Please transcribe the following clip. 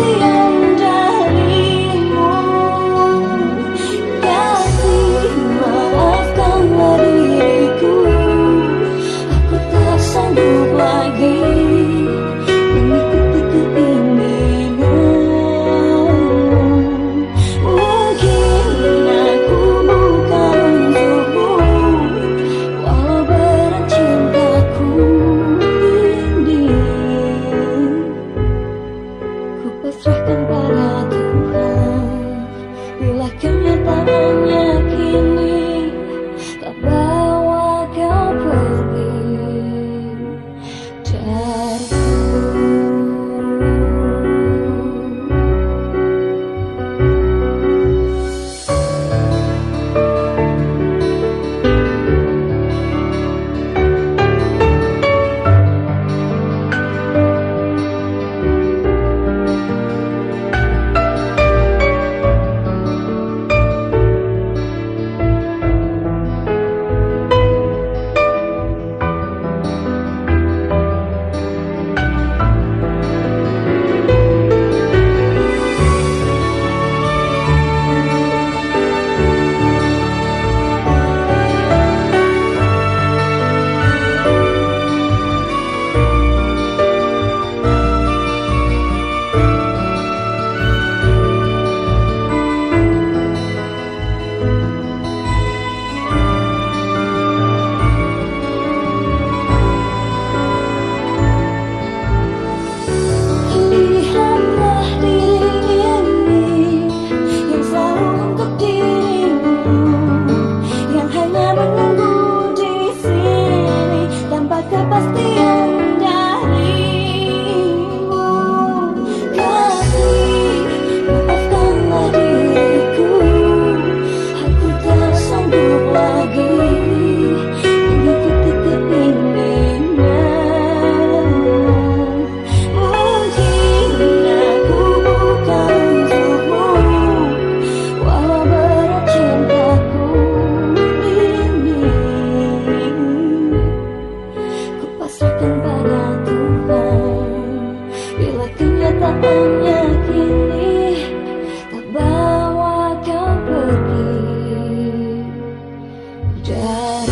the end. I Just